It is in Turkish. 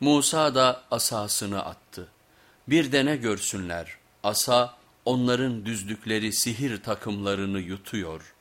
Musa da asasını attı. Bir de ne görsünler, asa onların düzdükleri sihir takımlarını yutuyor.''